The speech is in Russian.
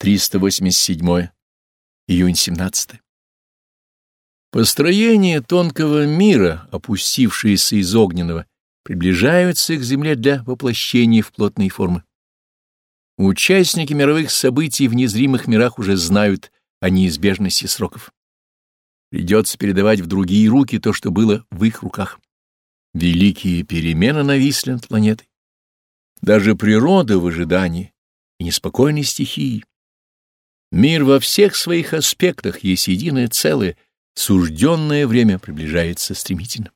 387. Июнь 17. Построение тонкого мира, опустившиеся из огненного, приближаются к Земле для воплощения в плотные формы. Участники мировых событий в незримых мирах уже знают о неизбежности сроков. Придется передавать в другие руки то, что было в их руках. Великие перемены нависли над планетой. Даже природа в ожидании и неспокойной стихии. Мир во всех своих аспектах есть единое целое, сужденное время приближается стремительно.